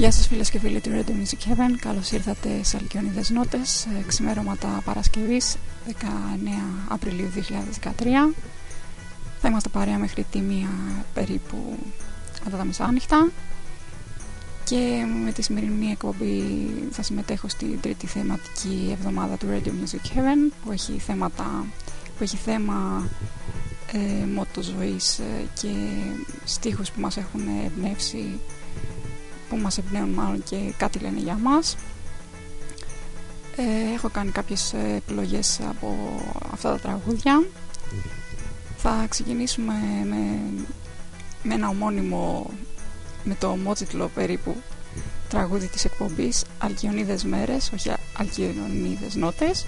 Γεια σας φίλες και φίλοι του Radio Music Heaven. Καλώς ήρθατε σε Αλκιονίδες Νότες Ξημέρωματα Παρασκευής 19 Απριλίου 2013 Θα είμαστε παρέα μέχρι τη μία περίπου κατά τα μεσάνυχτα. Και με τη σημερινή εκπομπή θα συμμετέχω στην τρίτη θεματική εβδομάδα του Radio Music Heaven που έχει, θέματα, που έχει θέμα ε, μότος ζωής ε, και στίχους που μας έχουν εμπνεύσει που μας εμπνέουν μάλλον και κάτι λένε για μας. Ε, έχω κάνει κάποιες επιλογές από αυτά τα τραγούδια. Θα ξεκινήσουμε με, με ένα ομώνυμο με το ομότιτλο περίπου τραγούδι της εκπομπής Αλκιονίδες μέρες, όχι Αλκιονίδες νότες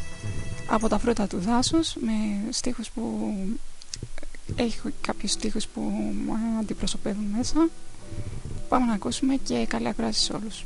από τα φρούτα του δάσους με στίχους που έχω κάποιους στίχους που μου αντιπροσωπεύουν μέσα Πάμε να ακούσουμε και καλή ακρόαση σε όλους.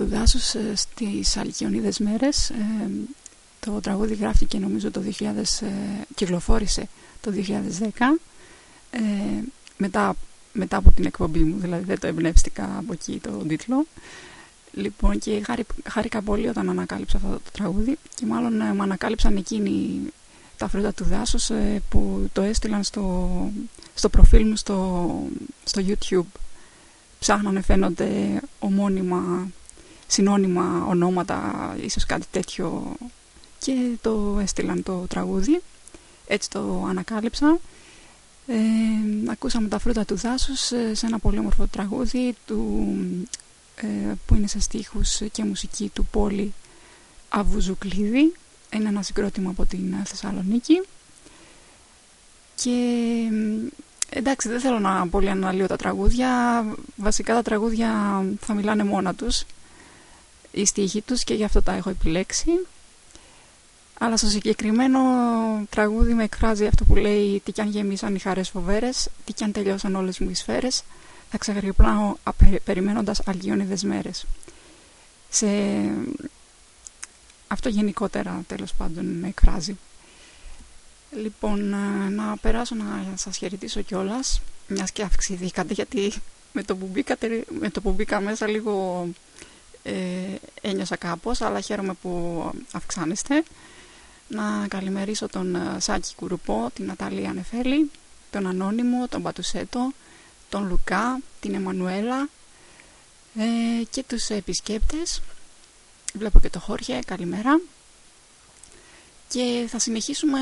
Του δάσους ε, στις Αλκιονίδες μέρες. Ε, το τραγούδι γράφτηκε νομίζω το 2000, ε, κυκλοφόρησε το 2010 μετά, μετά από την εκπομπή μου, δηλαδή δεν το εμπνεύστηκα από εκεί το τίτλο. Λοιπόν και χάρηκα πολύ όταν ανακάλυψα αυτό το τραγούδι και μάλλον με ανακάλυψαν εκείνοι τα φρούτα του δάσους που το έστειλαν στο, στο προφίλ μου στο, στο YouTube ψάχνανε φαίνονται ομώνυμα, συνώνυμα ονόματα, ίσως κάτι τέτοιο και το έστειλαν το τραγούδι. Έτσι το ανακάλυψα. Ε, ακούσαμε τα φρούτα του δάσους ε, σε ένα πολύ όμορφο τραγούδι του, ε, που είναι σε στίχους και μουσική του Πόλη Αβουζουκλίδη. Είναι ένα συγκρότημα από την Θεσσαλονίκη. Και Εντάξει, δεν θέλω να πολύ αναλύω τα τραγούδια. Βασικά τα τραγούδια θα μιλάνε μόνα τους. Οι στίχοι τους και γι' αυτό τα έχω επιλέξει. Αλλά στο συγκεκριμένο τραγούδι με εκφράζει αυτό που λέει «Τι κι αν γεμίσαν οι χαρές φοβέρες, τι κι αν τελειώσαν όλες μου οι σφαίρες, θα ξεγρυπνάω περιμένοντας αλγιόνιδες μέρες». Σε... Αυτό γενικότερα τέλος πάντων με εκφράζει. Λοιπόν, ε, να περάσω να σας χαιρετήσω κιόλας, μιας και αυξηθήκατε, γιατί με το που, μπήκατε, με το που μπήκα μέσα λίγο ε, ένιωσα κάπως, αλλά χαίρομαι που αυξάνεστε. Να καλημερίσω τον ε, Σάκη Κουρουπό, την Ναταλία Νεφέλη, τον Ανώνυμο, τον Πατουσέτο, τον Λουκά, την Εμμανουέλα ε, και τους επισκέπτες. Βλέπω και το Χόρχε, καλημέρα. Και θα συνεχίσουμε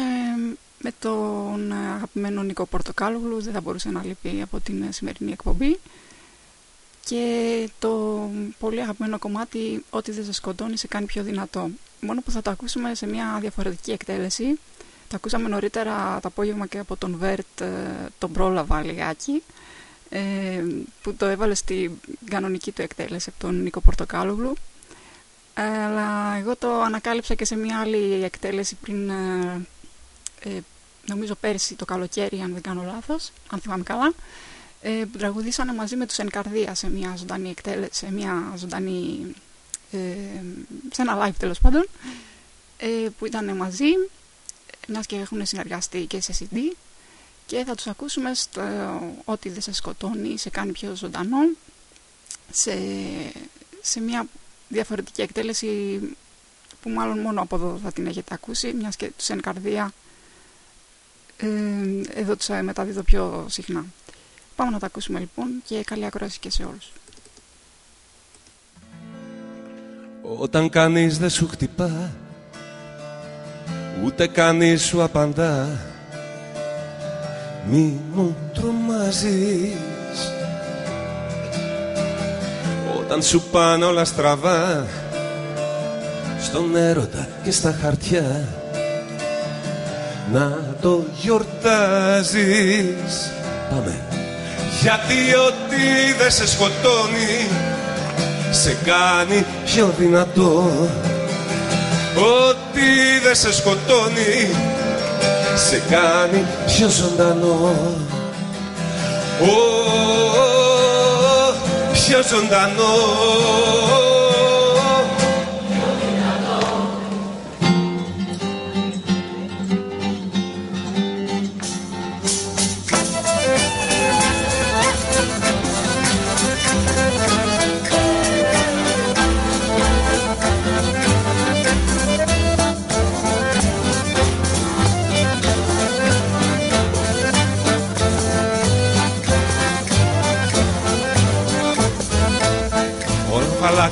με τον αγαπημένο Νίκο Πορτοκάλογλου, δεν θα μπορούσε να λείπει από την σημερινή εκπομπή. Και το πολύ αγαπημένο κομμάτι «Ό,τι δεν σε σκοτώνει σε κάνει πιο δυνατό». Μόνο που θα το ακούσουμε σε μια διαφορετική εκτέλεση. Το ακούσαμε νωρίτερα το απόγευμα και από τον Βέρτ, ε, τον πρόλαβα λιγάκι, ε, που το έβαλε στην κανονική του εκτέλεση από τον Νίκο Πορτοκάλογλου αλλά εγώ το ανακάλυψα και σε μια άλλη εκτέλεση πριν, ε, ε, νομίζω πέρσι το καλοκαίρι αν δεν κάνω λάθος, αν θυμάμαι καλά, ε, που τραγουδήσανε μαζί με τους Ενκαρδία σε μια ζωντανή εκτέλεση, σε μια ζωντανή, ε, σε ένα live τέλος πάντων, ε, που ήταν μαζί, μιας και έχουν συνεργαστεί και σε CD και θα τους ακούσουμε στο «Ό,τι δεν σε σκοτώνει, σε κάνει πιο ζωντανό», σε, σε μια διαφορετική εκτέλεση που μάλλον μόνο από εδώ θα την έχετε ακούσει μιας και τους εν καρδία ε, εδώ τους μεταδίδω πιο συχνά. Πάμε να τα ακούσουμε λοιπόν και καλή ακρόαση και σε όλους. Όταν κανείς δεν σου χτυπά Ούτε κανείς σου απαντά Μη μου τρομάζεις. Όταν σου πάνε όλα στραβά Στον έρωτα και στα χαρτιά Να το γιορτάζεις. Πάμε Γιατί ό,τι δεν σε σκοτώνει Σε κάνει πιο δυνατό. Ό,τι δεν σε σκοτώνει Σε κάνει πιο ζωντανό. Πιο ζωντανό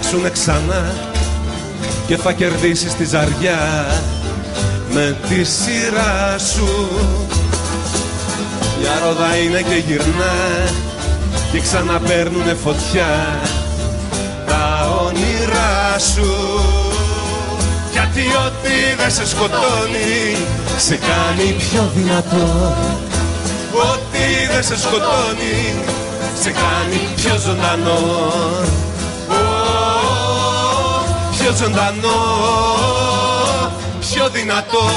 αλλάξουνε ξανά και θα κερδίσεις τη ζαριά με τη σειρά σου. Η ρόδα είναι και γυρνά και ξαναπαίρνουνε φωτιά τα όνειρά σου. Γιατί ό,τι δεν σε σκοτώνει σε κάνει πιο δυνατό. Ό,τι δεν σε σκοτώνει σε κάνει πιο ζωντανό πιο ζωντανό, πιο δυνατό.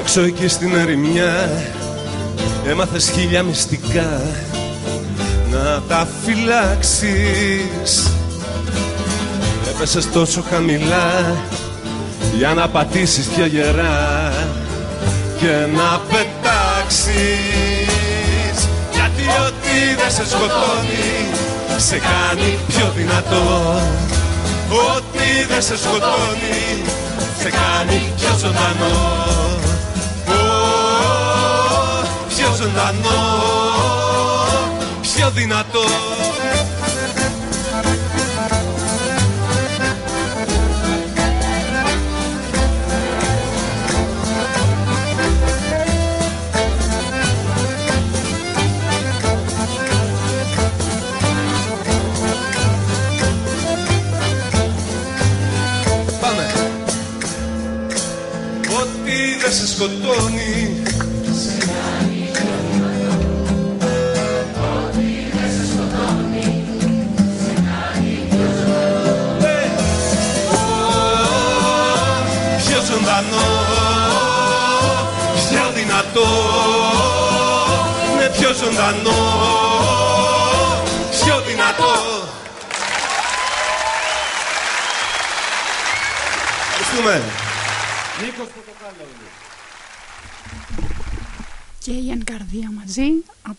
Έξω εκεί στην ερημιά έμαθες χίλια μυστικά να τα φυλάξεις. Έπεσες τόσο χαμηλά για να πατήσεις πιο γερά και να πετάξεις. Γιατί ό,τι δεν σε σκοτώνει σε κάνει πιο δυνατό. Ό,τι δεν σε σκοτώνει σε κάνει πιο ζωντανό. Πιο ζωντανό πιο δυνατός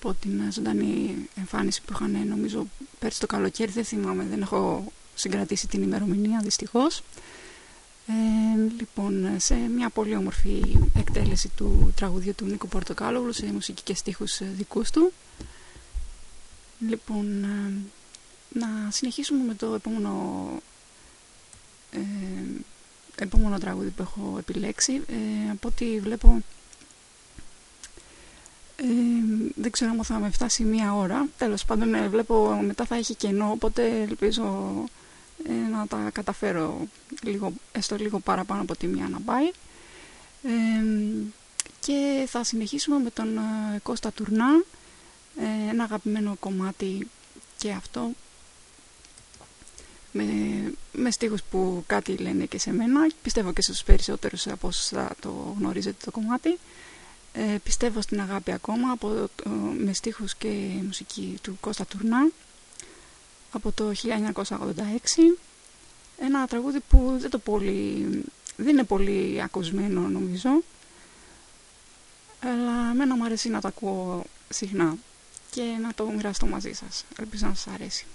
από την ζωντανή εμφάνιση που είχαν νομίζω πέρσι το καλοκαίρι δεν θυμάμαι δεν έχω συγκρατήσει την ημερομηνία δυστυχώς. Ε, λοιπόν σε μια πολύ όμορφη εκτέλεση του τραγουδιού του Νίκο Πορτοκάλογλου σε μουσική και στίχους ε, δικούς του. Λοιπόν ε, να συνεχίσουμε με το επόμενο ε, επόμενο τραγούδι που έχω επιλέξει. Ε, από ό,τι βλέπω ε, δεν ξέρω αν θα με φτάσει μία ώρα. Τέλος πάντων ε, βλέπω μετά θα έχει κενό οπότε ελπίζω ε, να τα καταφέρω λίγο, έστω λίγο παραπάνω από τη μία να πάει. Ε, και θα συνεχίσουμε με τον ε, Κώστα Τουρνά ε, ένα αγαπημένο κομμάτι και αυτό με, με στίχους που κάτι λένε και σε μένα. Πιστεύω και στους περισσότερους από όσους θα το γνωρίζετε το κομμάτι ε, πιστεύω στην αγάπη ακόμα από, το, με στίχους και μουσική του Κώστα Τουρνά από το 1986 ένα τραγούδι που δεν, το πολύ, δεν είναι πολύ ακουσμένο νομίζω αλλά εμένα μου αρέσει να το ακούω συχνά και να το μοιραστώ μαζί σας. Ελπίζω να σας αρέσει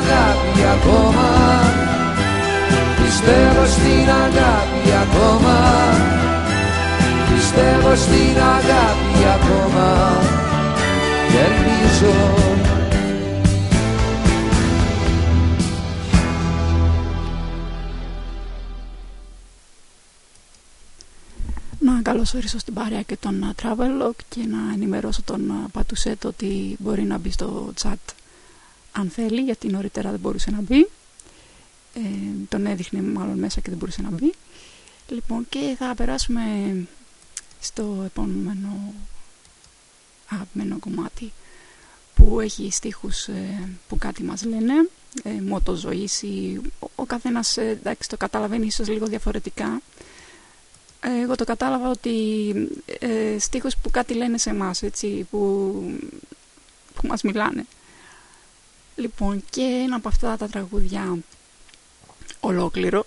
αγάπη ακόμα. Πιστεύω στην αγάπη ακόμα. Πιστεύω στην αγάπη ακόμα. Και ελπίζω. Να καλωσορίσω στην παρέα και τον Travelog και να ενημερώσω τον Πατουσέτ ότι μπορεί να μπει στο chat αν θέλει γιατί νωρίτερα δεν μπορούσε να μπει. Ε, τον έδειχνε μάλλον μέσα και δεν μπορούσε να μπει. Λοιπόν και θα περάσουμε στο επόμενο αγαπημένο κομμάτι που έχει στίχους ε, που κάτι μας λένε. Ε, μότο ζωής ή ο, ο καθένας ε, εντάξει, το καταλαβαίνει ίσως λίγο διαφορετικά. Εγώ το κατάλαβα ότι ε, στίχους που κάτι λένε σε εμάς έτσι, που, που μας μιλάνε λοιπόν και ένα από αυτά τα τραγούδια ολόκληρο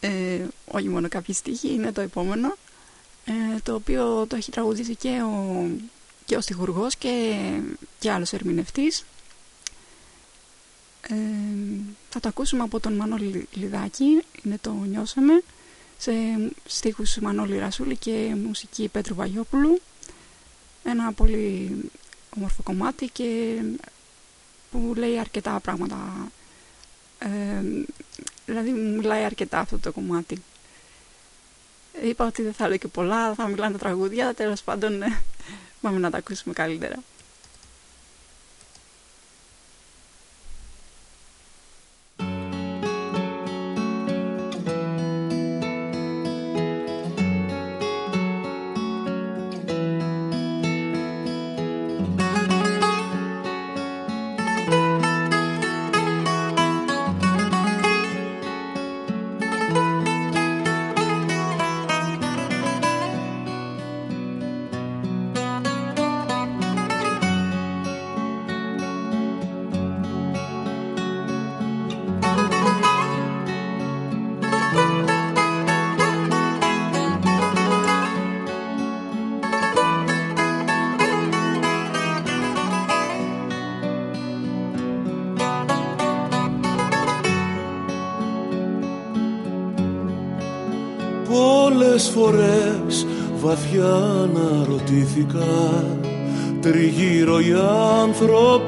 ε, όχι μόνο κάποιοι στίχοι είναι το επόμενο ε, το οποίο το έχει τραγουδήσει και ο και ο στιχουργός και, και άλλος ερμηνευτής. Ε, θα το ακούσουμε από τον Μανώλη Λιδάκη, είναι το νιώσαμε, σε στίχους Μανώλη Ρασούλη και μουσική Πέτρου Βαγιόπουλου. Ένα πολύ όμορφο κομμάτι και που λέει αρκετά πράγματα. Ε, δηλαδή μιλάει αρκετά αυτό το κομμάτι. Είπα ότι δεν θα λέω και πολλά, θα μιλάνε τα τραγούδια, τέλος πάντων Πάμε να τα ακούσουμε καλύτερα.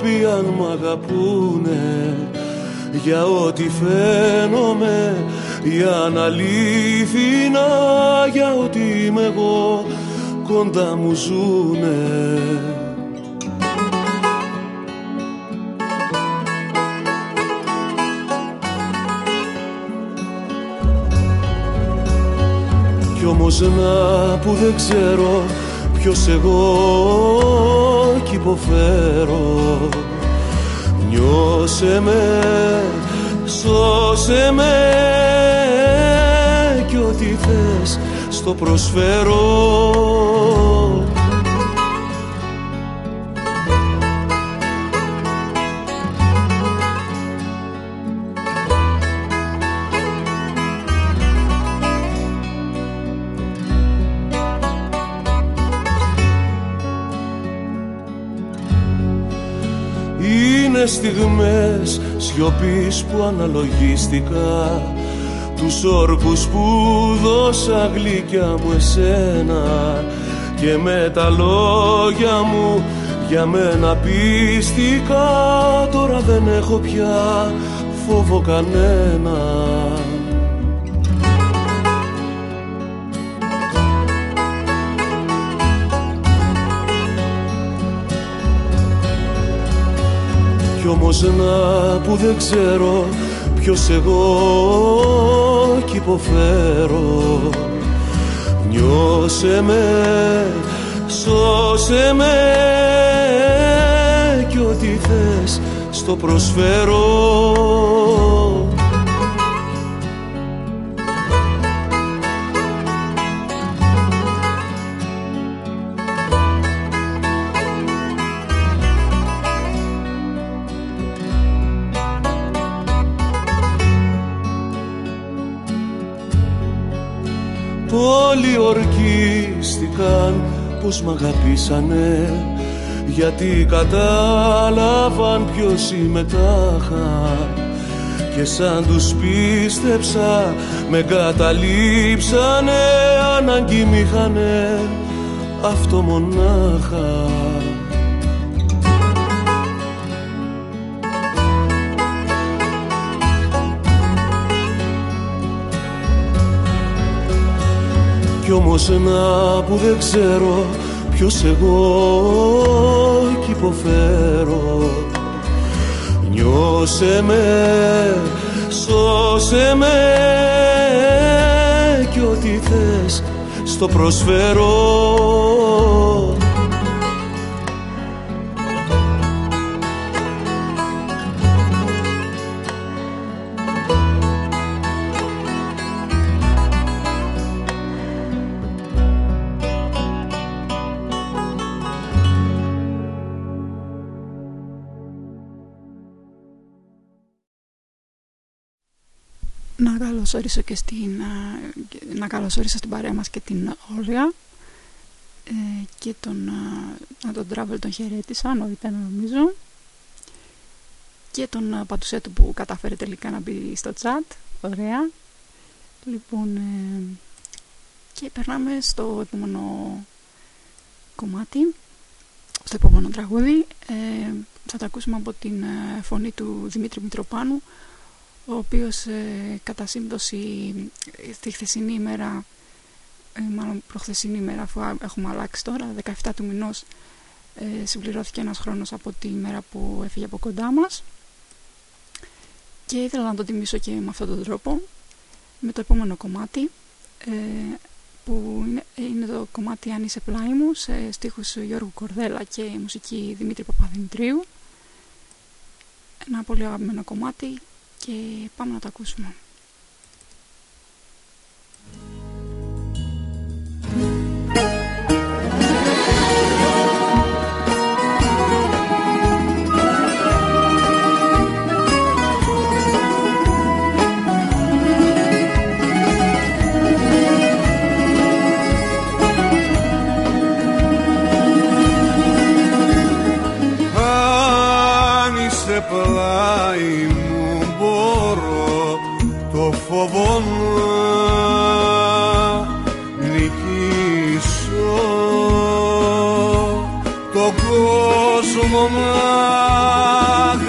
Άνθρωποι αν μ' αγαπούνε Για ό,τι φαίνομαι για να αλήθινα Για ό,τι είμαι εγώ κοντά μου ζουνε Όμως να που δεν ξέρω ποιος εγώ κι υποφέρω. Νιώσε με, σώσε με κι ό,τι θες στο προσφέρω στιγμές σιωπής που αναλογίστηκα τους όρκους που δώσα γλυκιά μου εσένα και με τα λόγια μου για μένα πίστηκα τώρα δεν έχω πια φόβο κανένα όμως να που δεν ξέρω ποιος εγώ κι υποφέρω. Νιώσε με, σώσε με κι ό,τι θες στο προσφέρω Όλοι ορκίστηκαν πως μ' αγαπήσανε. Γιατί κατάλαβαν ποιος είμαι τάχα και σαν τους πίστεψα με καταλήψανε ανάγκη μ' είχανε. Αυτό μονάχα Κι όμως να που δεν ξέρω ποιος εγώ κι υποφέρω. Νιώσε με, σώσε με κι ό,τι θες στο προσφέρω καλωσορίσω και στην, να καλωσορίσω στην παρέα μας και την Όλγα. Ε, και τον, να τον Travel τον χαιρέτησα νωρίτερα νομίζω. Και τον Πατουσέτου που κατάφερε τελικά να μπει στο chat. Ωραία. Λοιπόν ε, και περνάμε στο επόμενο κομμάτι στο επόμενο τραγούδι. Ε, θα τα ακούσουμε από την φωνή του Δημήτρη Μητροπάνου ο οποίος ε, κατά σύμπτωση στη χθεσινή ημέρα ε, μάλλον προχθεσινή ημέρα αφού έχουμε αλλάξει τώρα 17 του μηνός ε, συμπληρώθηκε ένας χρόνος από τη μέρα που έφυγε από κοντά μας. Και ήθελα να το τιμήσω και με αυτόν τον τρόπο με το επόμενο κομμάτι ε, που είναι, είναι, το κομμάτι «Αν είσαι πλάι μου» σε στίχους Γιώργου Κορδέλα και μουσική Δημήτρη Παπαδημητρίου. Ένα πολύ αγαπημένο κομμάτι και πάμε να το ακούσουμε.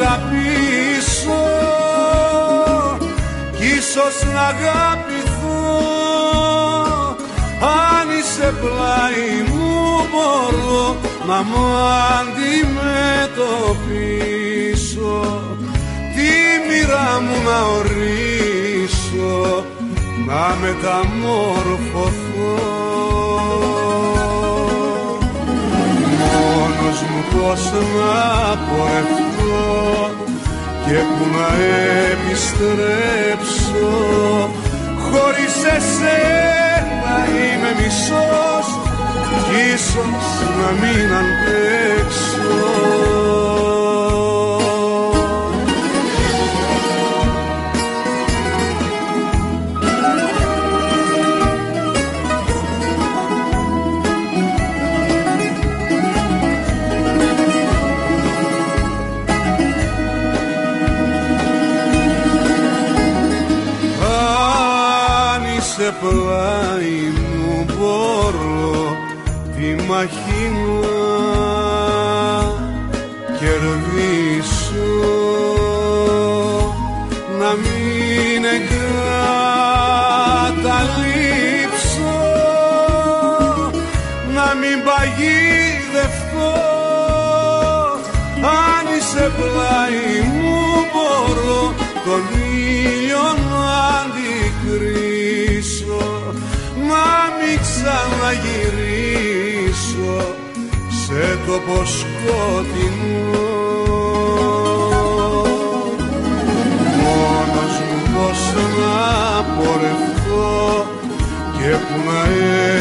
Αγαπήσω κι ίσως να αγαπηθώ. Αν είσαι πλάι μου μπορώ να μου αντιμετωπίσω. Τη μοίρα μου να ορίσω να μεταμόρφωθώ πως να πορευτώ και που να επιστρέψω. Χωρίς εσένα είμαι μισός κι ίσως να μην αντέξω πλάι μου μπορώ τη μάχη να κερδίσω. Να μην εγκαταλείψω να μην παγίδευτώ αν είσαι πλάι μου μπορώ τον ήλιο ξαναγυρίσω σε τόπο σκοτεινό μόνος μου πως να πορευθώ και που να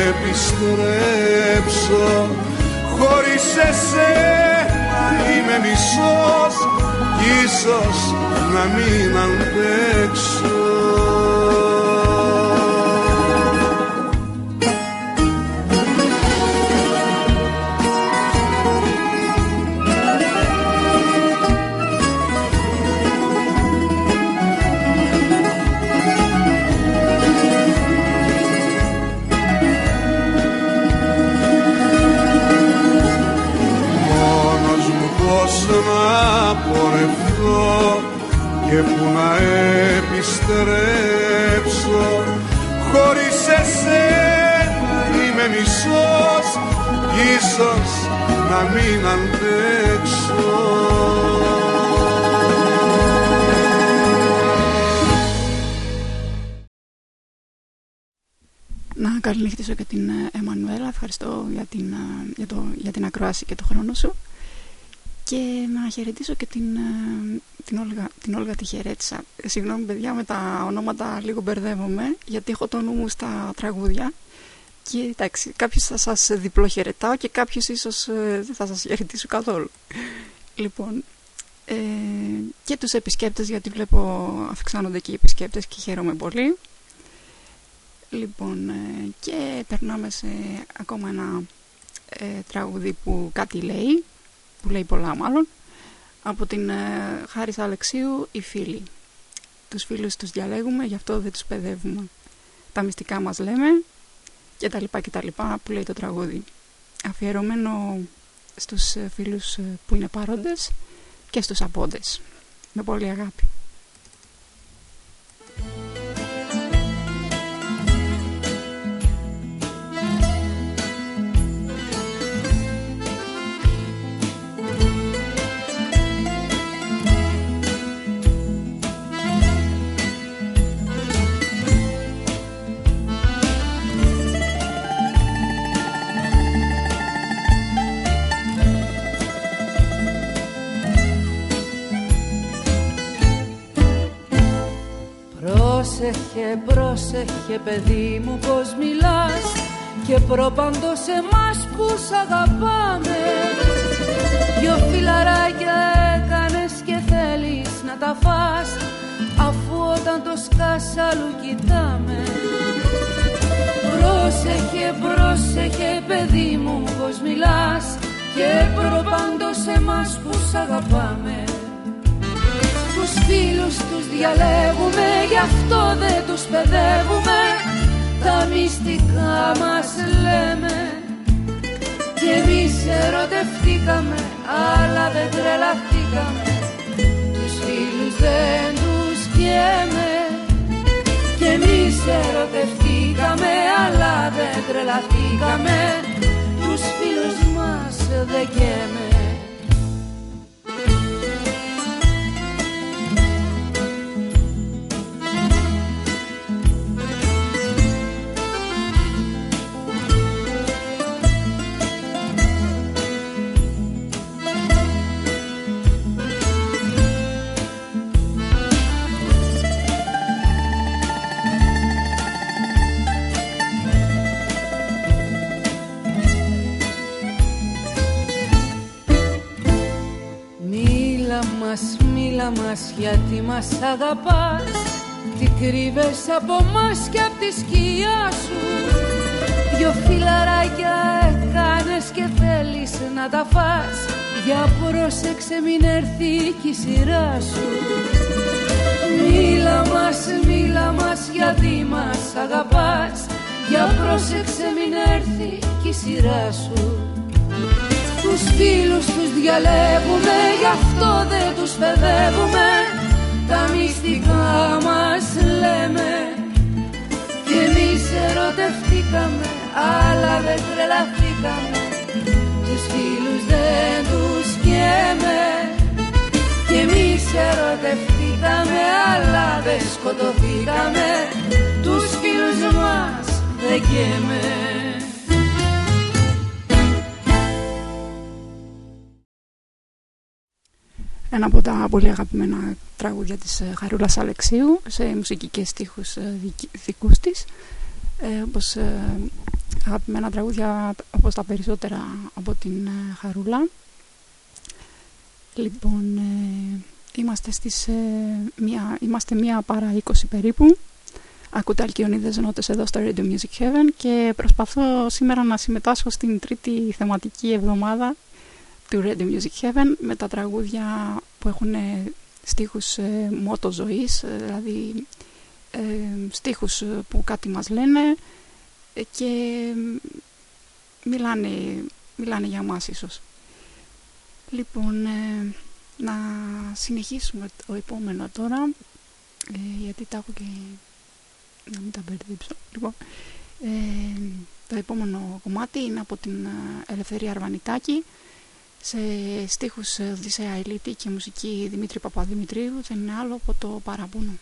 επιστρέψω χωρίς εσένα είμαι μισός κι ίσως να μην αντέξω πορευθώ και που να επιστρέψω χωρίς εσένα είμαι μισός ίσως να μην αντέξω Να καληνύχτησω και την ε, Εμμανουέλα. Ευχαριστώ για την, ε, για, το, για την ακρόαση και το χρόνο σου. Και να χαιρετήσω και την, ε, την, Όλγα, την Όλγα τη χαιρέτησα. Ε, Συγγνώμη παιδιά με τα ονόματα λίγο μπερδεύομαι γιατί έχω το νου μου στα τραγούδια. Και εντάξει, κάποιους θα σας διπλοχαιρετάω και κάποιους ίσως ε, δεν θα σας χαιρετήσω καθόλου. Λοιπόν, ε, και τους επισκέπτες γιατί βλέπω αυξάνονται και οι επισκέπτες και χαίρομαι πολύ. Λοιπόν, ε, και περνάμε σε ακόμα ένα ε, τραγούδι που κάτι λέει, που λέει πολλά μάλλον, από την ε, Χάρης Αλεξίου «Οι φίλοι». Τους φίλους τους διαλέγουμε, γι' αυτό δεν τους παιδεύουμε. Τα μυστικά μας λέμε και τα λοιπά και τα λοιπά που λέει το τραγούδι. Αφιερωμένο στους ε, φίλους ε, που είναι παρόντες και στους απόντες. Με πολύ αγάπη. Πρόσεχε, πρόσεχε παιδί μου πως μιλάς Και προπαντό σε μας που σ' αγαπάμε. Δυο φιλαράκια έκανες και θέλεις να τα φας Αφού όταν το σκάς αλλού κοιτάμε. Πρόσεχε, πρόσεχε παιδί μου πως μιλάς Και προπαντό σε μας που σ' αγαπάμε. τους φίλους τους διαλέγουμε Γι' αυτό δεν τους παιδεύουμε. Τα μυστικά μας λέμε Και εμείς ερωτευτήκαμε Αλλά δεν τρελαθήκαμε. Τους φίλους δεν τους καίμε Και εμείς ερωτευτήκαμε Αλλά δεν τρελαθήκαμε. Τους φίλους μας δεν καίμε γιατί μας αγαπάς Τι κρύβες από μας και απ' τη σκιά σου. Δυο φιλαράκια έκανες και θέλεις να τα φας. Για πρόσεξε μην έρθει κι η σειρά σου. Μίλα μας, μίλα μας γιατί μας αγαπάς. Για πρόσεξε μην έρθει κι η σειρά σου Τους φίλους τους διαλέγουμε Γι' αυτό δεν τους παιδεύουμε. Τα μυστικά μας λέμε Κι εμείς ερωτευτήκαμε Αλλά δεν τρελαθήκαμε. Τους φίλους δεν τους καίμε Κι εμείς ερωτευτήκαμε Αλλά δεν σκοτωθήκαμε. Τους φίλους μας δεν καίμε Ένα από τα πολύ αγαπημένα τραγούδια της ε, Χαρούλας Αλεξίου σε μουσική και στίχους ε, δικούς της. Ε, όπως ε, αγαπημένα τραγούδια όπως τα περισσότερα από την Χαρούλα. Λοιπόν είμαστε, στις, μία, είμαστε μία παρά 20 περίπου. Ακούτε Αλκιονίδες Νότες εδώ στο Radio Music Heaven και προσπαθώ σήμερα να συμμετάσχω στην τρίτη θεματική εβδομάδα του Radio Music Heaven με τα τραγούδια που έχουν στίχους ε, μότος ζωής, ε, δηλαδή ε, στίχους που κάτι μας λένε ε, και μιλάνε, μιλάνε για μας ίσως. Λοιπόν, να συνεχίσουμε το επόμενο τώρα, γιατί τα έχω και να μην τα μπερδέψω. Λοιπόν, το επόμενο κομμάτι είναι από την Ελευθερία Αρβανιτάκη σε στίχους Οδυσσέα Ηλίτη και μουσική Δημήτρη Παπαδημητρίου δεν είναι άλλο από το παραπούνο.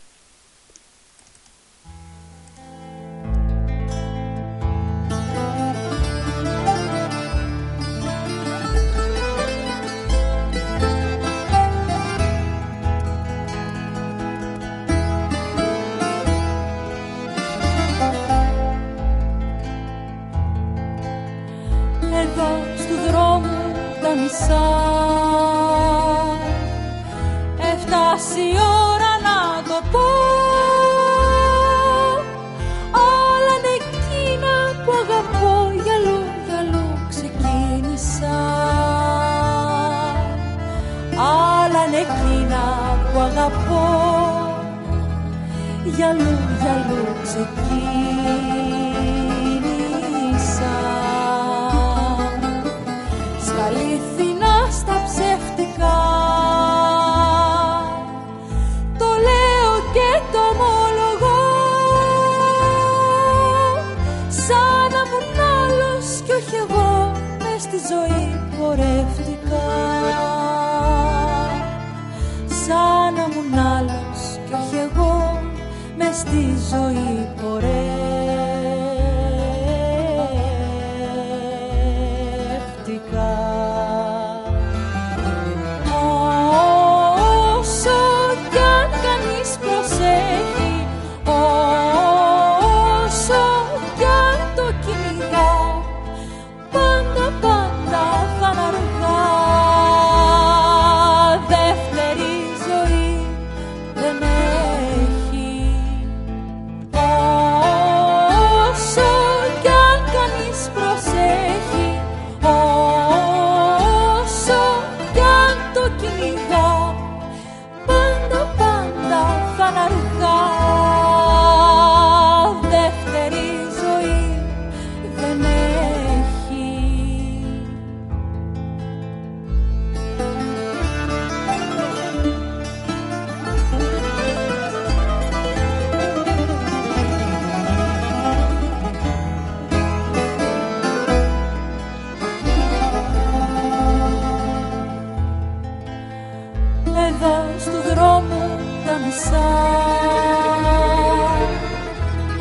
είδα στου δρόμου τα μισά.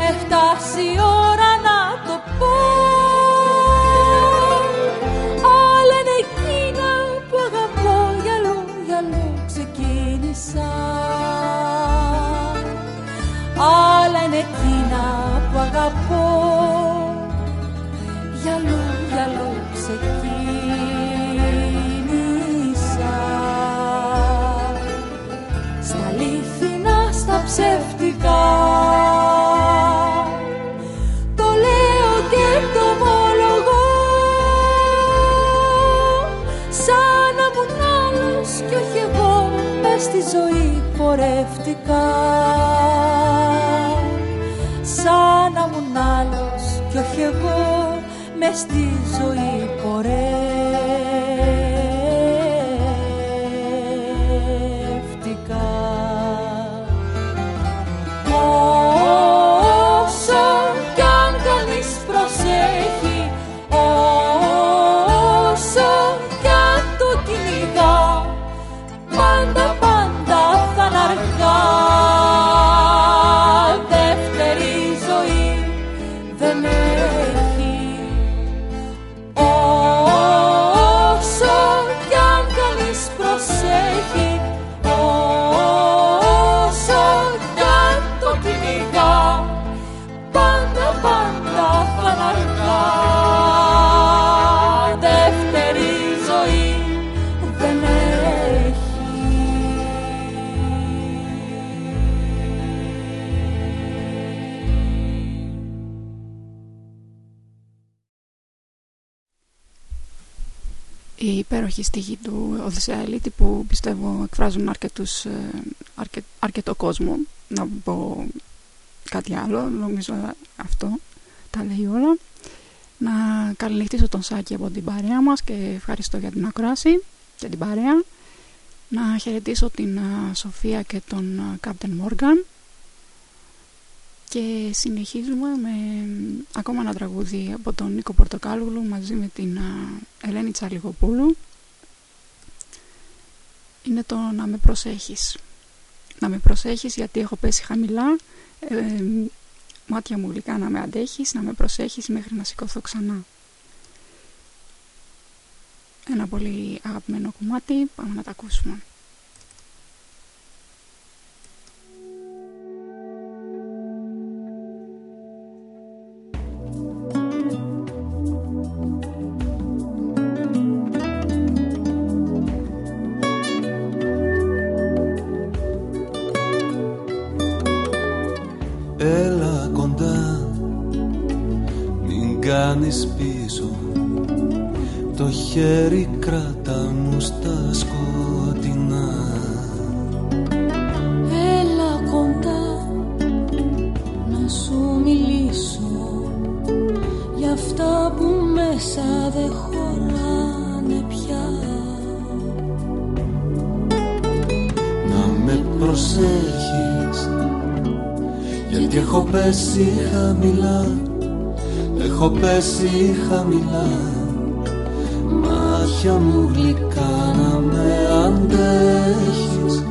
Εφτάσει ο στη ζωή πορεύτηκα υπέροχη στίχη του Οδυσσέα Ελίτη που πιστεύω εκφράζουν αρκετούς, ε, αρκε, αρκετό κόσμο να πω κάτι άλλο νομίζω αυτό τα λέει όλα. Να καληνυχτήσω τον Σάκη από την παρέα μας και ευχαριστώ για την ακράση και την παρέα. Να χαιρετήσω την Σοφία και τον Κάπτεν Μόργαν και συνεχίζουμε με ακόμα ένα τραγούδι από τον Νίκο Πορτοκάλουλου μαζί με την Ελένη Τσαλιγοπούλου είναι το να με προσέχεις. Να με προσέχεις γιατί έχω πέσει χαμηλά ε, μάτια μου γλυκά να με αντέχεις να με προσέχεις μέχρι να σηκωθώ ξανά. Ένα πολύ αγαπημένο κομμάτι πάμε να τα ακούσουμε πέσει χαμηλά. Μάτια μου γλυκά να με αντέχεις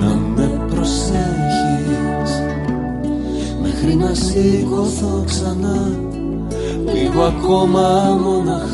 Να με προσέχεις. Μέχρι να σηκωθώ ξανά Λίγο ακόμα μοναχά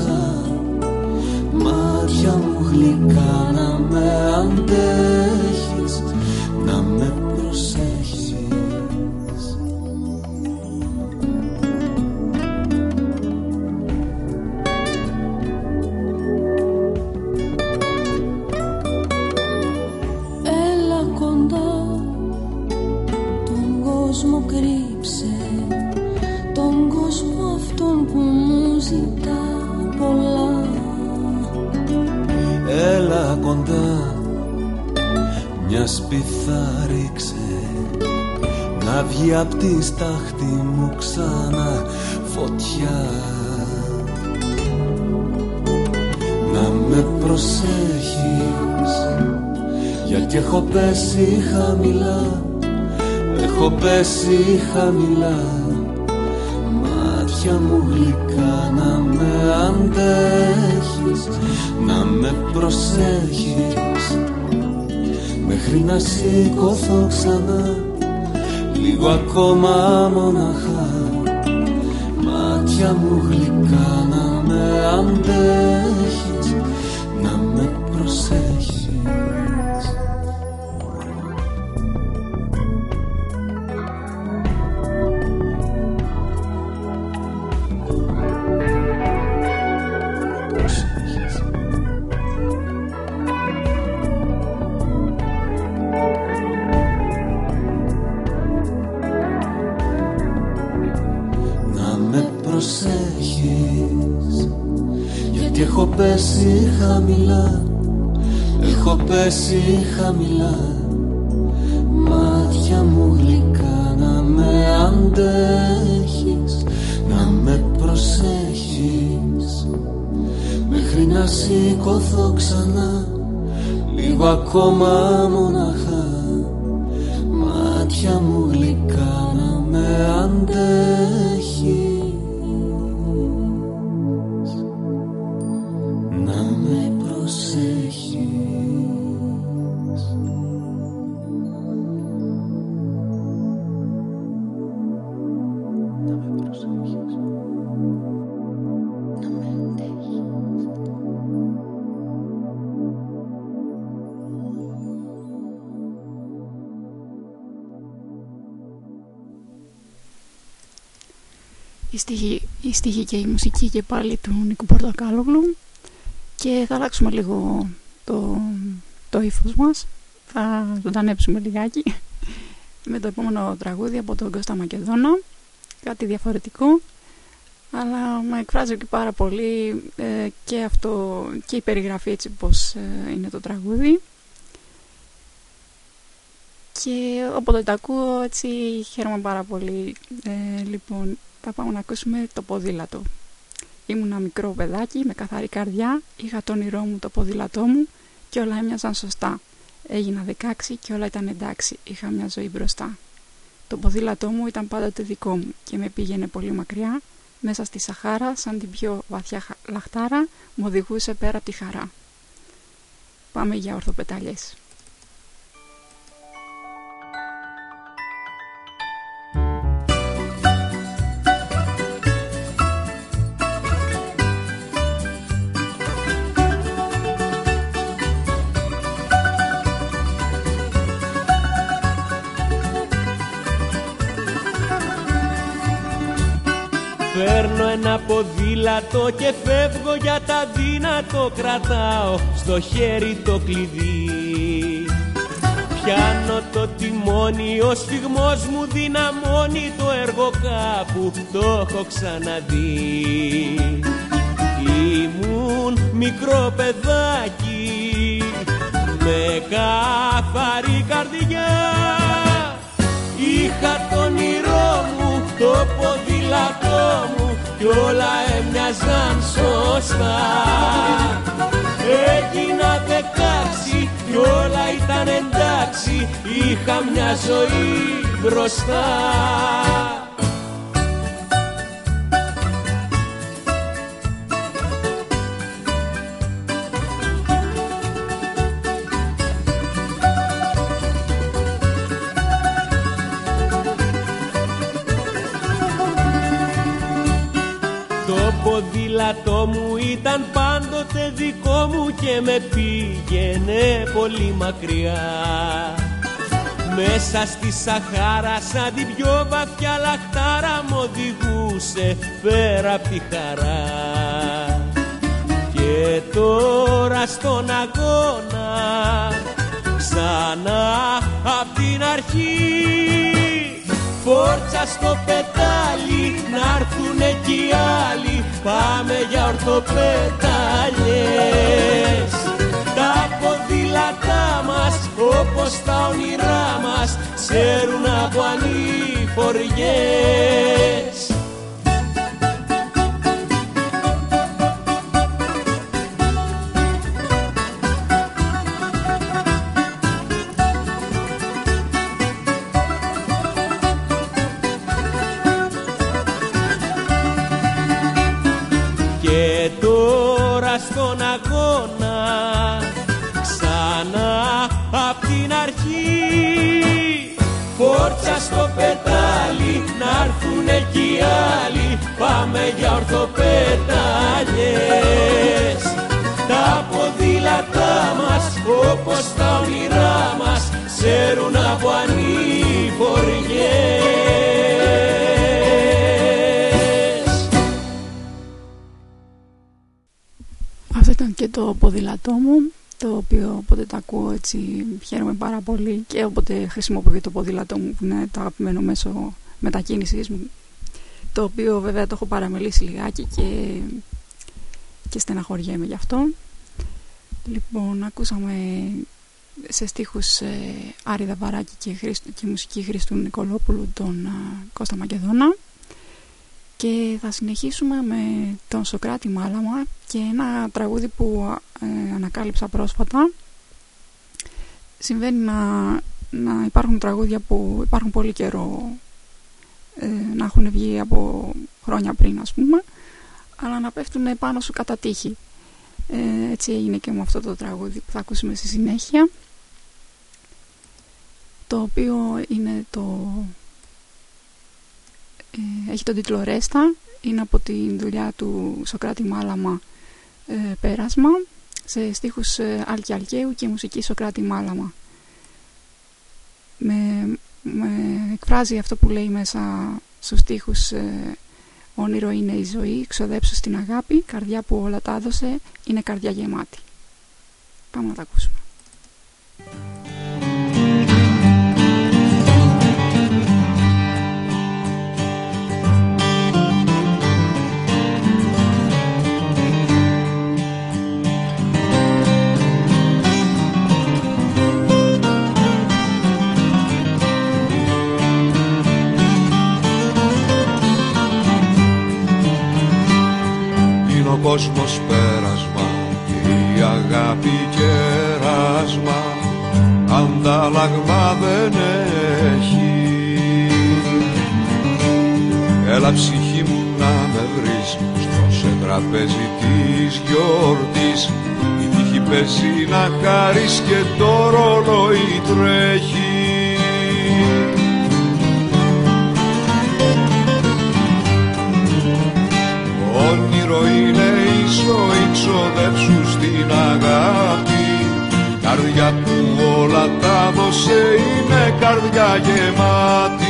γιατί έχω πέσει χαμηλά Έχω πέσει χαμηλά. Μάτια μου γλυκά να με αντέχεις Να με προσέχεις. Μέχρι να σηκωθώ ξανά λίγο ακόμα μοναχά. Μάτια μου γλυκά να με αντέχεις πέσει χαμηλά Μάτια μου γλυκά να με αντέχεις Να με προσέχεις. Μέχρι να σηκωθώ ξανά Λίγο ακόμα μοναχά η στίχη, και η μουσική και πάλι του Νίκου Πορτοκάλογλου. Και θα αλλάξουμε λίγο το, το ύφος μας. Θα ζωντανέψουμε λιγάκι με το επόμενο τραγούδι από τον Κώστα Μακεδόνα. Κάτι διαφορετικό. Αλλά με εκφράζει και πάρα πολύ ε, και αυτό και η περιγραφή έτσι πως ε, είναι το τραγούδι. Και όποτε το ακούω έτσι χαίρομαι πάρα πολύ. Ε, λοιπόν θα πάμε να ακούσουμε το ποδήλατο ήμουν ένα μικρό παιδάκι με καθαρή καρδιά είχα το όνειρό μου το ποδήλατό μου και όλα έμοιαζαν σωστά έγινα 16 και όλα ήταν εντάξει είχα μια ζωή μπροστά το ποδήλατό μου ήταν πάντοτε δικό μου και με πήγαινε πολύ μακριά μέσα στη Σαχάρα σαν την πιο βαθιά λαχτάρα μου οδηγούσε πέρα από τη χαρά. Πάμε για ορθοπεταλιές. Παίρνω ένα ποδήλατο και φεύγω για τα δύνατο Κρατάω στο χέρι το κλειδί. Πιάνω το τιμόνι, ο σφιγμός μου δυναμώνει Το έργο κάπου το έχω ξαναδεί. Ήμουν μικρό παιδάκι με καθαρή καρδιά. Είχα τον όνειρό μου το ποδήλατό μου κι όλα έμοιαζαν σωστά. Έγινα δεκάξι κι όλα ήταν εντάξει είχα μια ζωή μπροστά ποδήλατό μου ήταν πάντοτε δικό μου και με πήγαινε πολύ μακριά. Μέσα στη Σαχάρα σαν την πιο βαθιά λαχτάρα μου οδηγούσε πέρα απ' τη χαρά. Και τώρα στον αγώνα ξανά απ' την αρχή Φόρτσα στο πετάλι να Πάμε για ορθοπετάλιες Τα ποδήλατά μας όπως τα όνειρά μας Ξέρουν από ανηφοριές όπως τα όνειρά μας ξέρουν από ανηφοριές Αυτό ήταν και το ποδήλατό μου το οποίο όποτε τα ακούω έτσι χαίρομαι πάρα πολύ και όποτε χρησιμοποιώ το ποδήλατό μου που είναι το αγαπημένο μέσο μετακίνησης μου το οποίο βέβαια το έχω παραμελήσει λιγάκι και, και στεναχωριέμαι γι' αυτό. Λοιπόν, ακούσαμε σε στίχους ε, Άρη Δαβαράκη και, Χρήστο, και μουσική Χρήστου Νικολόπουλου τον ε, Κώστα Μακεδόνα. Και θα συνεχίσουμε με τον Σοκράτη Μάλαμα και ένα τραγούδι που ε, ανακάλυψα πρόσφατα. Συμβαίνει να, να υπάρχουν τραγούδια που υπάρχουν πολύ καιρό ε, να έχουν βγει από χρόνια πριν ας πούμε αλλά να πέφτουν πάνω σου κατά τύχη ε, έτσι έγινε και με αυτό το τραγούδι που θα ακούσουμε στη συνέχεια. Το οποίο είναι το ε, έχει τον τίτλο Ρέστα. Είναι από τη δουλειά του Σοκράτη Μάλαμα ε, Πέρασμα σε στίχους ε, Άλκη Αλκαίου και μουσική Σοκράτη Μάλαμα. Με με εκφράζει αυτό που λέει μέσα στους στίχους ε, «Όνειρο είναι η ζωή, ξοδέψω στην αγάπη, καρδιά που όλα τα έδωσε, είναι καρδιά γεμάτη». Πάμε να τα ακούσουμε. Κόσμος πέρασμα και η αγάπη κέρασμα αντάλλαγμα δεν έχει. Έλα ψυχή μου να με βρεις στο σε τραπέζι της γιορτής. Η τύχη παίζει να χαρείς και το ρολόι τρέχει ξοδέψου στην αγάπη. Καρδιά που όλα τα δώσε είναι καρδιά γεμάτη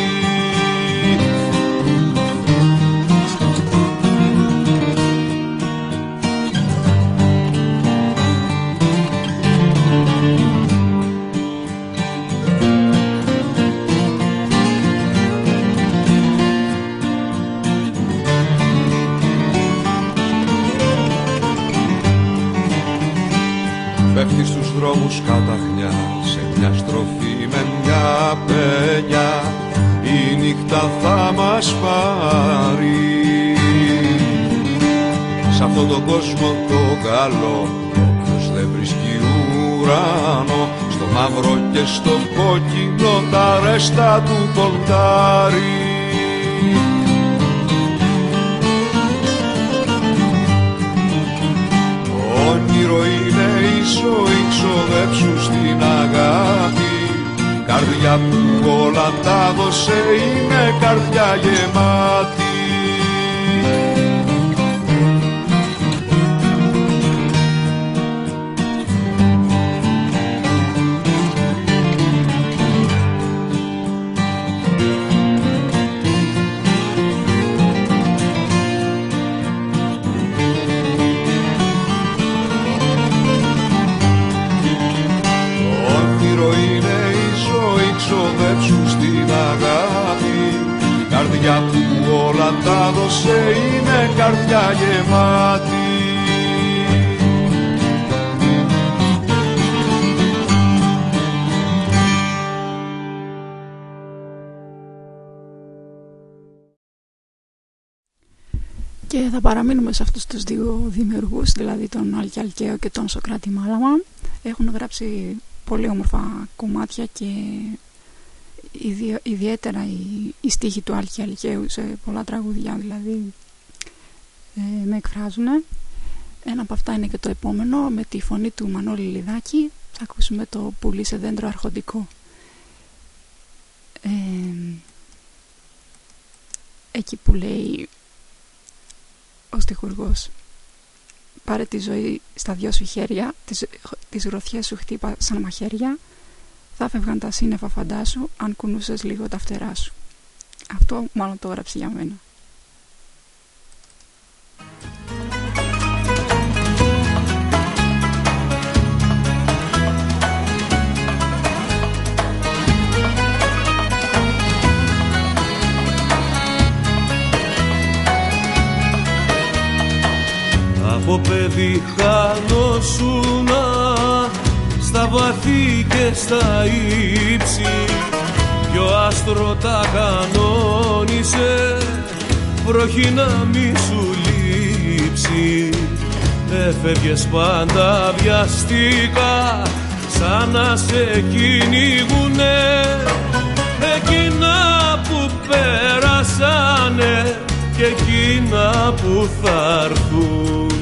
καταχνιά σε μια στροφή με μια πένια η νύχτα θα μας πάρει. Σ' αυτόν τον κόσμο το καλό όποιος δεν βρίσκει ουρανό στο μαύρο και στο κόκκινο τα ρέστα του κοντάρι όνειρο είναι η ζωή ξοδέψου στην αγάπη. Καρδιά που όλα τα δώσε είναι καρδιά γεμάτη Και θα παραμείνουμε σε αυτούς τους δύο δημιουργούς, δηλαδή τον Άλκη Αλκαίο και τον Σοκράτη Μάλαμα. Έχουν γράψει πολύ όμορφα κομμάτια και ιδιαίτερα η, η στίχη του Άλκη Αλκαίου σε πολλά τραγούδια δηλαδή ε, με εκφράζουν ένα από αυτά είναι και το επόμενο με τη φωνή του Μανώλη Λιδάκη. Θα ακούσουμε το πουλί σε δέντρο αρχοντικό ε, εκεί που λέει ο στιχουργός πάρε τη ζωή στα δυο σου χέρια τις, τις γροθιές σου χτύπα σαν μαχαίρια θα φεύγαν τα σύννεφα φαντάσου αν κουνούσες λίγο τα φτερά σου. Αυτό μάλλον το έγραψε για μένα. Από παιδί χάνωσουνα στα βαθύ και στα ύψη. Κι ο άστρο τα κανόνισε βροχή να μη σου λείψει. Έφευγες πάντα βιαστικά σαν να σε κυνηγουνε εκείνα που πέρασανε και εκείνα που θα έρθουνε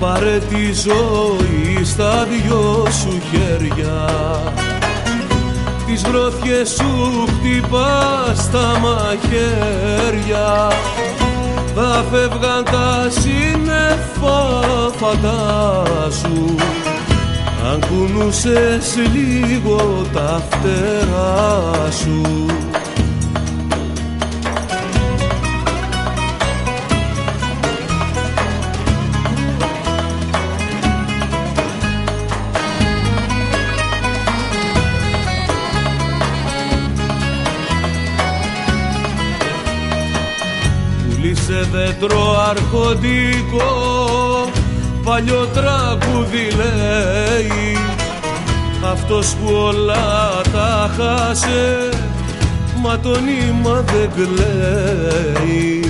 Πάρε τη ζωή στα δυο σου χέρια. Τις γροθιές σου χτυπάς στα μαχαίρια. Θα φεύγαν τα σύννεφα φαντάσου Αν κουνούσες λίγο τα φτερά σου. Δέντρο αρχοντικό παλιό τραγούδι λέει αυτός που όλα τα χάσε μα το νήμα δεν κλαίει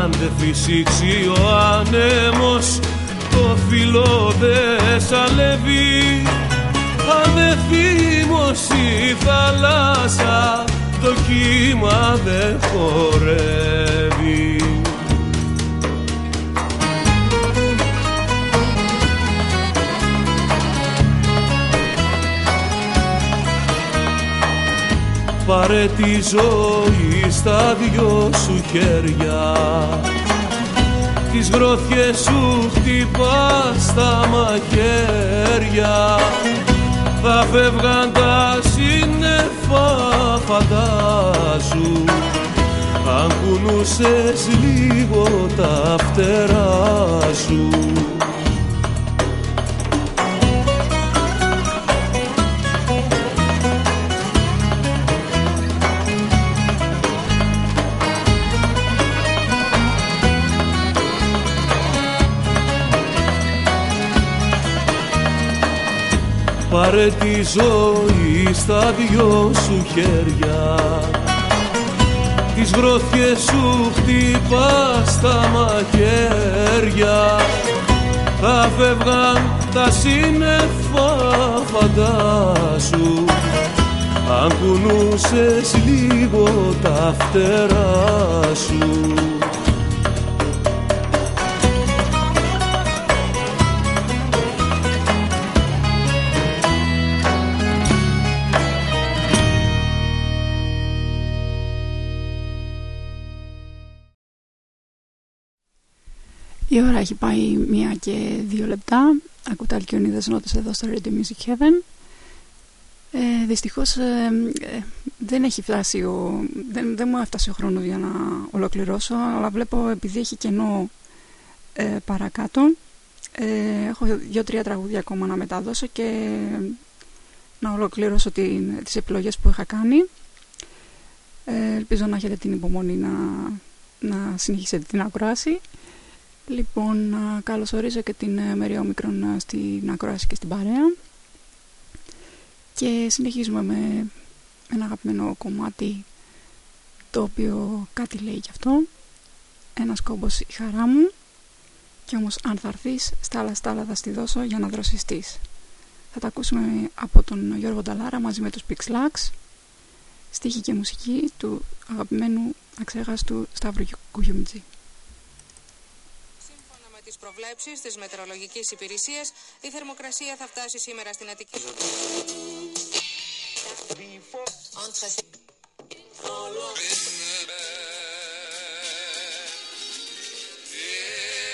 αν δεν φυσήξει ο άνεμος το φιλό δεν σαλεύει αν δεν θύμωσει η θάλασσα το κύμα δεν χορεύει Πάρε τη ζωή στα δυο σου χέρια. Τις γροθιές σου χτυπάς στα μαχαίρια. Θα φεύγαν τα σύννεφα φαντάζου. Αν κουνούσες λίγο τα φτερά σου Πάρε τη ζωή στα δυο σου χέρια. Τις γροθιές σου χτυπά στα μαχαίρια. Θα φεύγαν τα σύννεφα φαντάσου Αν κουνούσες λίγο τα φτερά σου Η ώρα έχει πάει μία και δύο λεπτά. Ακούτε αλκιονίδες νότες εδώ στο Radio Music Heaven. Ε, δυστυχώς ε, ε, δεν έχει φτάσει ο, δεν, δεν μου έφτασε ο χρόνος για να ολοκληρώσω αλλά βλέπω επειδή έχει κενό ε, παρακάτω ε, έχω δύο-τρία τραγούδια ακόμα να μεταδώσω και να ολοκληρώσω την, τις επιλογές που είχα κάνει ε, ελπίζω να έχετε την υπομονή να, να συνεχίσετε την ακρόαση Λοιπόν, καλωσορίζω και την ε, Μερία Ομικρόν ε, στην ακρόαση και στην παρέα. Και συνεχίζουμε με ένα αγαπημένο κομμάτι το οποίο κάτι λέει γι' αυτό. Ένας κόμπος η χαρά μου και όμως αν θα έρθεις στάλα στάλα θα στη δώσω για να δροσιστείς θα τα ακούσουμε από τον Γιώργο Νταλάρα μαζί με τους Pixlax στίχη και μουσική του αγαπημένου αξέχαστου Σταύρου Κουγιουμτζή τις προβλέψεις της μετεωρολογικής υπηρεσίας, η θερμοκρασία θα φτάσει σήμερα στην Αττική.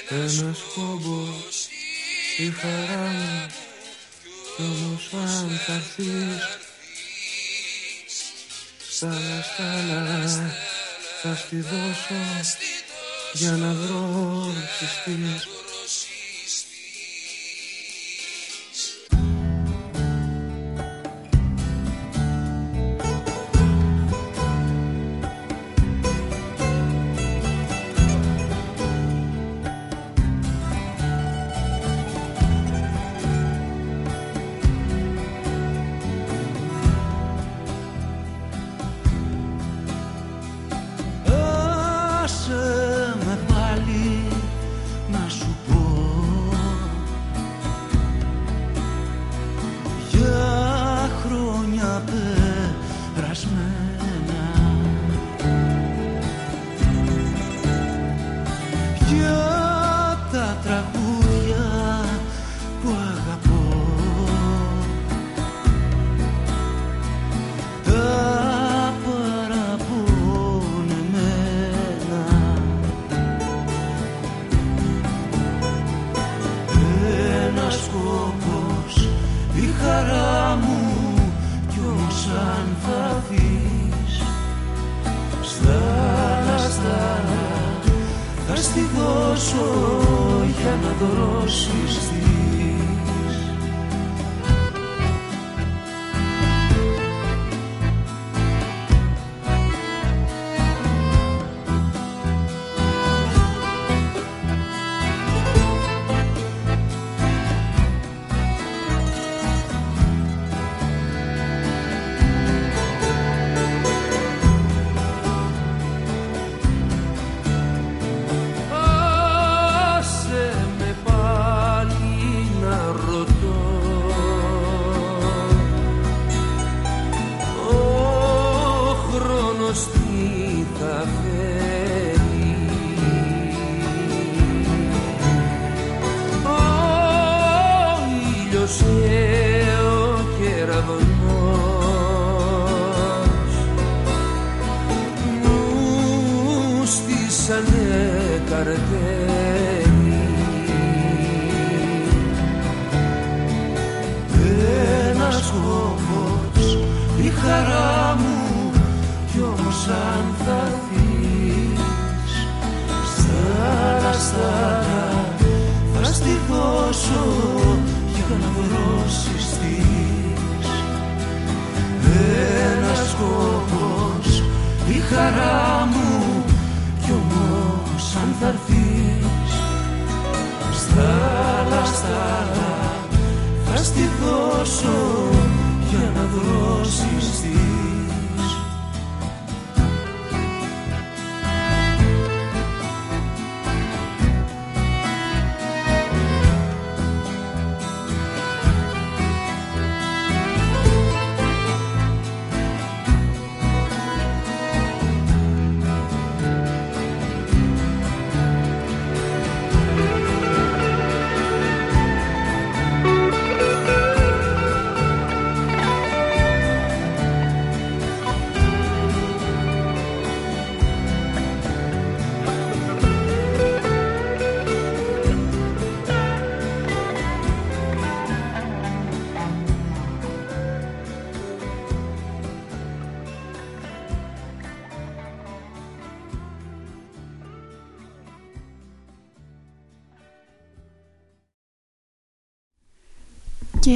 Ένας φόβος η χαρά μου κι όμως αν θα έρθεις στάλα στάλα θα στη δώσω για να δρόσεις ο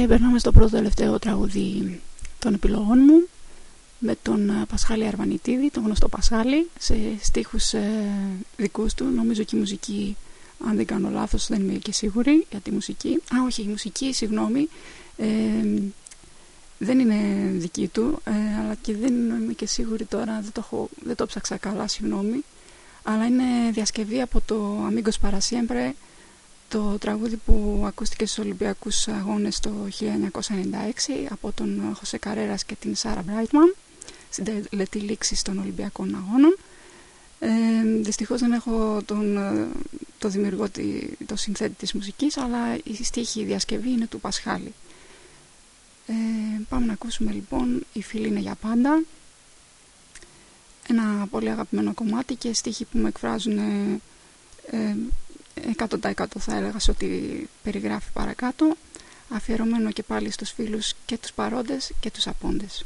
Και περνάμε στο πρώτο τελευταίο τραγούδι των επιλογών μου με τον ε, Πασχάλη Αρβανιτίδη, τον γνωστό Πασχάλη, σε στίχους ε, δικούς του. Νομίζω και η μουσική, αν δεν κάνω λάθος, δεν είμαι και σίγουρη για τη μουσική. Α, όχι, η μουσική, συγγνώμη, ε, δεν είναι δική του, ε, αλλά και δεν είμαι και σίγουρη τώρα, δεν το, έχω, δεν το ψάξα καλά, συγγνώμη. Αλλά είναι διασκευή από το Amigos Para Siempre, το τραγούδι που ακούστηκε στους Ολυμπιακούς Αγώνες το 1996 από τον Χωσέ Καρέρας και την Σάρα Μπράιτμαν στην τελετή λήξης των Ολυμπιακών Αγώνων. Ε, δυστυχώς δεν έχω τον, το δημιουργό, το συνθέτη της μουσικής, αλλά η στίχη η διασκευή είναι του Πασχάλη. Ε, πάμε να ακούσουμε λοιπόν «Η φίλη είναι για πάντα». Ένα πολύ αγαπημένο κομμάτι και στίχη που με εκφράζουν ε, ε 100% θα έλεγα σε ό,τι περιγράφει παρακάτω αφιερωμένο και πάλι στους φίλους και τους παρόντες και τους απόντες.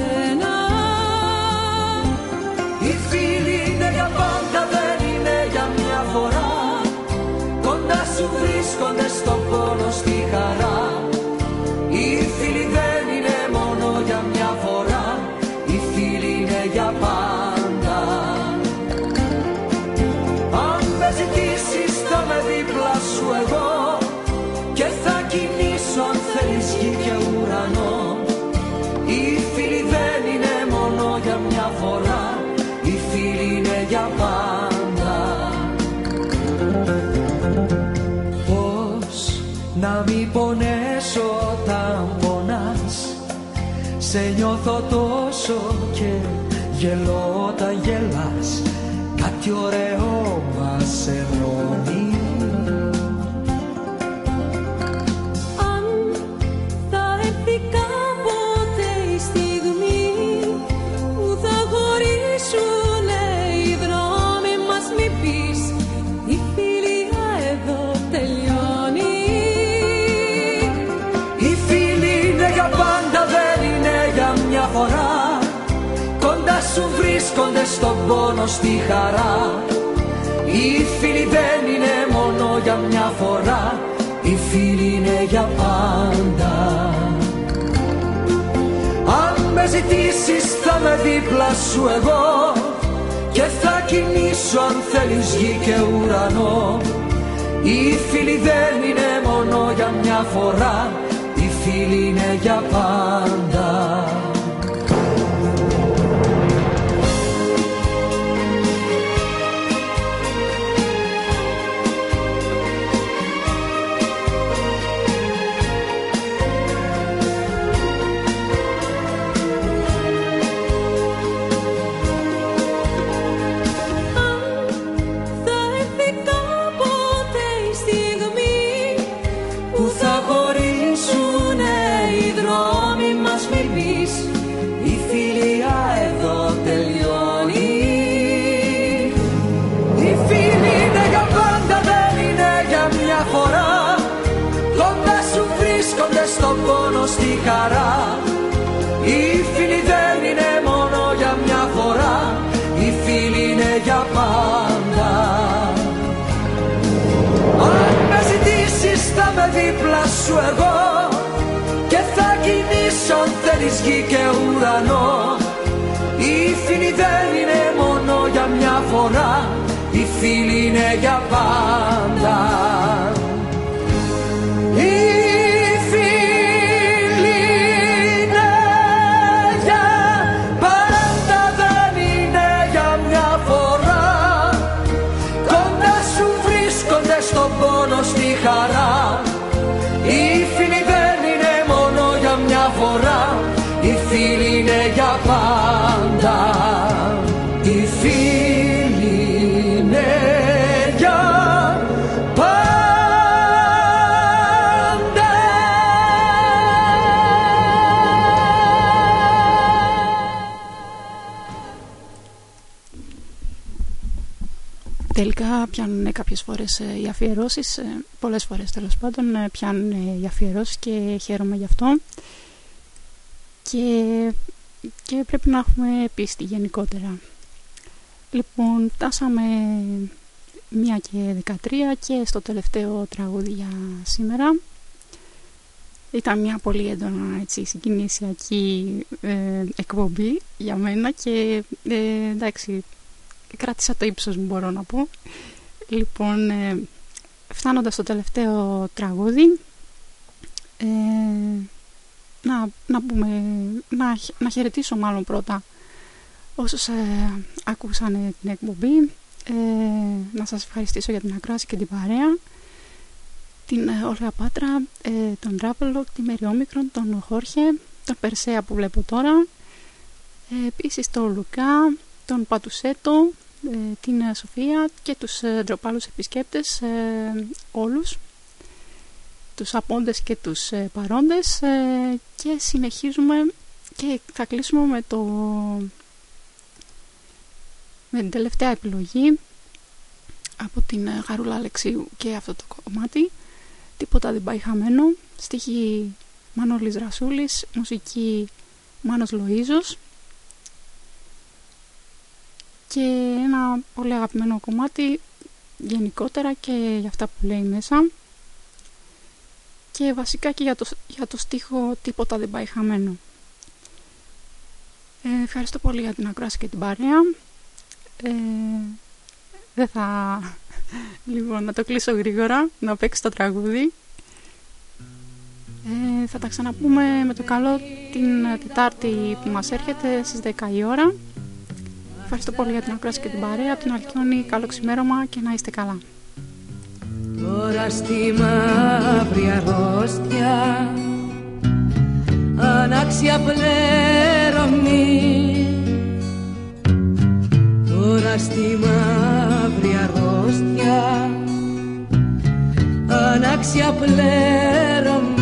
Σε νιώθω τόσο και γελώ όταν γελάς. Κάτι ωραίο μας ενώνει βρίσκονται στον πόνο στη χαρά. Οι φίλοι δεν είναι μόνο για μια φορά. Οι φίλοι είναι για πάντα. Αν με ζητήσεις θα με δίπλα σου εγώ. Και θα κινήσω αν θέλεις γη και ουρανό. Οι φίλοι δεν είναι μόνο για μια φορά. Οι φίλοι είναι για πάντα δίπλα σου εγώ. Και θα κινήσω αν θέλεις γη και ουρανό. Οι φίλοι δεν είναι μόνο για μια φορά. Οι φίλοι είναι για πάντα κάποιες φορές ε, οι αφιερώσεις, ε, πολλές φορές τέλος πάντων ε, πιάνουν ε, οι αφιερώσεις και χαίρομαι γι' αυτό και, και πρέπει να έχουμε πίστη γενικότερα. Λοιπόν, φτάσαμε μία και 13 και στο τελευταίο τραγούδι για σήμερα. Ήταν μια πολύ έντονα έτσι, συγκινησιακή ε, εκπομπή για μένα και ε, εντάξει κράτησα το ύψος μου μπορώ να πω. Λοιπόν, ε, φτάνοντας στο τελευταίο τραγούδι, ε, να, να, πούμε, να, να χαιρετήσω μάλλον πρώτα όσους ε, ακούσανε την εκπομπή, ε, να σας ευχαριστήσω για την ακρόαση και την παρέα, την ε, Όλγα Πάτρα, ε, τον Τράπελο, τη Μεριόμικρον, τον Χόρχε, τον Περσέα που βλέπω τώρα, ε, επίσης τον Λουκά, τον Πατουσέτο, ε, την ε, Σοφία και τους ε, ντροπάλους επισκέπτες ε, όλους. Τους απόντες και τους ε, παρόντες ε, και συνεχίζουμε και θα κλείσουμε με το με την τελευταία επιλογή από την ε, Χαρούλα Αλεξίου και αυτό το κομμάτι. Τίποτα δεν πάει χαμένο. Στίχη Μανώλης Ρασούλης μουσική Μάνος Λοΐζος και ένα πολύ αγαπημένο κομμάτι γενικότερα και για αυτά που λέει μέσα και βασικά και για το, για το στίχο τίποτα δεν πάει χαμένο. Ε, ευχαριστώ πολύ για την ακρόαση και την παρέα. Ε, δεν θα... Λοιπόν, να το κλείσω γρήγορα, να παίξει το τραγούδι. Ε, θα τα ξαναπούμε με το καλό την Τετάρτη που μας έρχεται στις 10 η ώρα. Ευχαριστώ πολύ για την ακρόαση και την παρέα. Από την Αλκιόνη, καλό ξημέρωμα και να είστε καλά. Τώρα στη μαύρη αρρώστια ανάξια πλέρωμη Τώρα στη μαύρη αρρώστια ανάξια πλέρωμη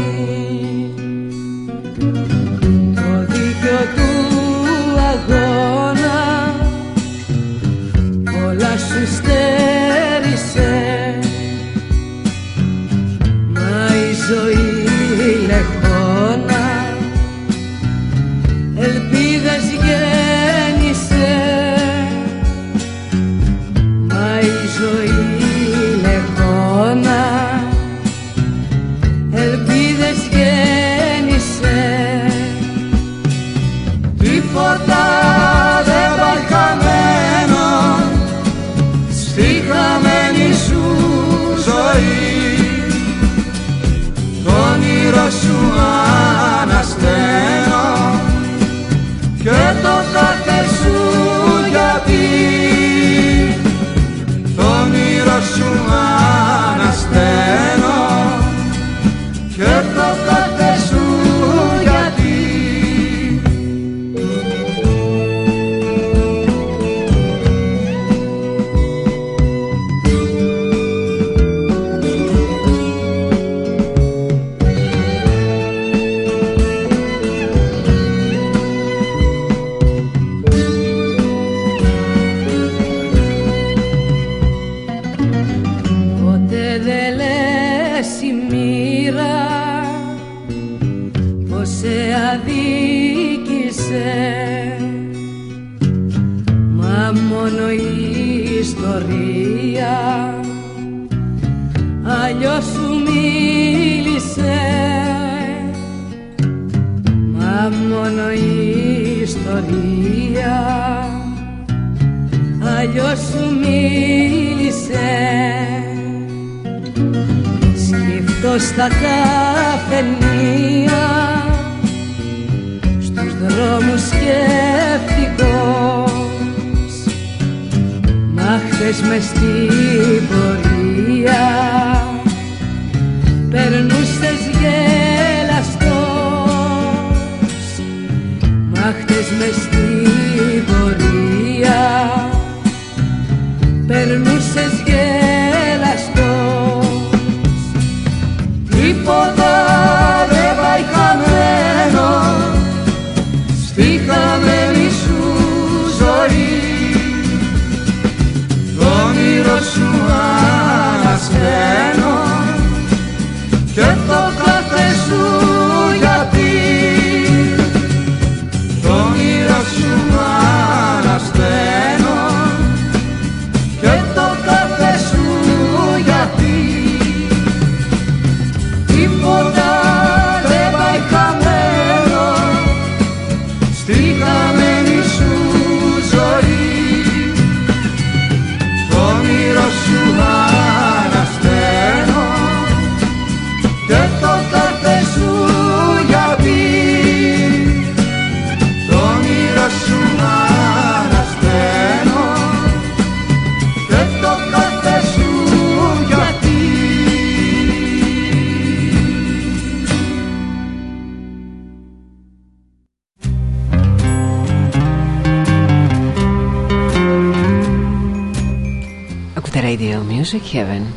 Heaven.